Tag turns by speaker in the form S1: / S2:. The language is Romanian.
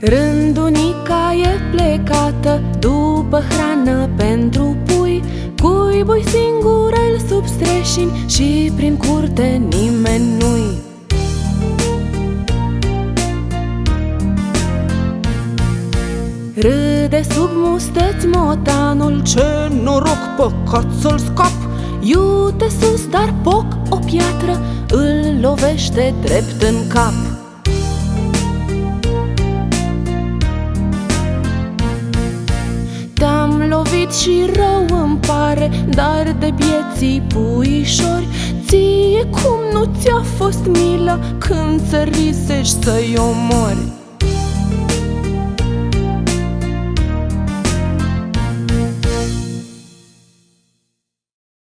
S1: Rândunica e plecată după hrană pentru pui. Cuibui singur el sub streșini și prin curte nimeni nu-i. Râde sub mustăți motanul
S2: Ce noroc, păcat să-l scap.
S1: Iute sus, dar poc o piatră Îl lovește drept în cap Te-am lovit și rău îmi pare Dar de bieții puișori Ție cum nu ți-a fost milă Când țărisești să-i omori